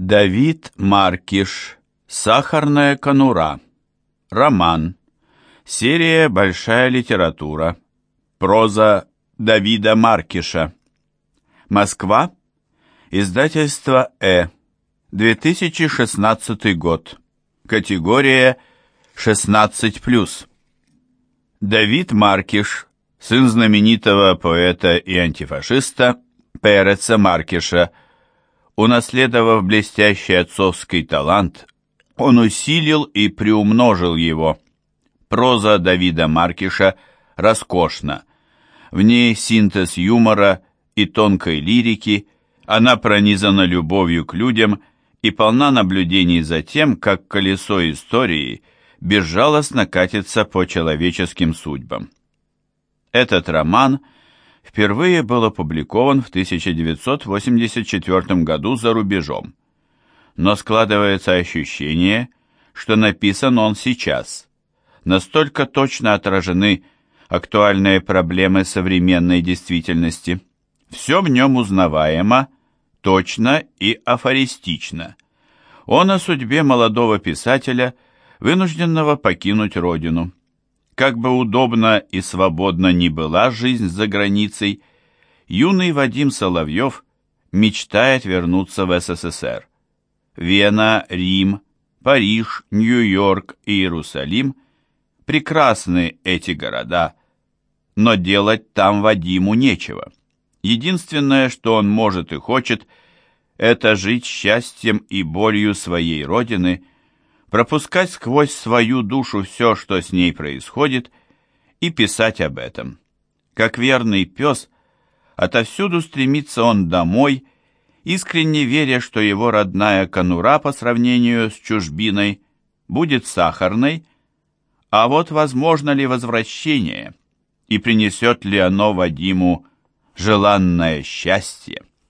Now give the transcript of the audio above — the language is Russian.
Давид Маркиш. Сахарная конура. Роман. Серия «Большая литература». Проза Давида Маркиша. Москва. Издательство «Э». 2016 год. Категория 16+. Давид Маркиш, сын знаменитого поэта и антифашиста Переца Маркиша, Унаследовав блестящий отцовский талант, он усилил и приумножил его. Проза Давида Маркиша роскошна. В ней синтез юмора и тонкой лирики, она пронизана любовью к людям и полна наблюдений за тем, как колесо истории безжалостно катится по человеческим судьбам. Этот роман – впервые был опубликован в 1984 году за рубежом. Но складывается ощущение, что написан он сейчас. Настолько точно отражены актуальные проблемы современной действительности. Все в нем узнаваемо, точно и афористично. Он о судьбе молодого писателя, вынужденного покинуть родину. Как бы удобно и свободно ни была жизнь за границей, юный Вадим Соловьев мечтает вернуться в СССР. Вена, Рим, Париж, Нью-Йорк и Иерусалим – прекрасны эти города, но делать там Вадиму нечего. Единственное, что он может и хочет, это жить счастьем и болью своей родины – пропускать сквозь свою душу все, что с ней происходит, и писать об этом. Как верный пес, отовсюду стремится он домой, искренне веря, что его родная конура по сравнению с чужбиной будет сахарной, а вот возможно ли возвращение, и принесет ли оно Вадиму желанное счастье?